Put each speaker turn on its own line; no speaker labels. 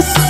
です。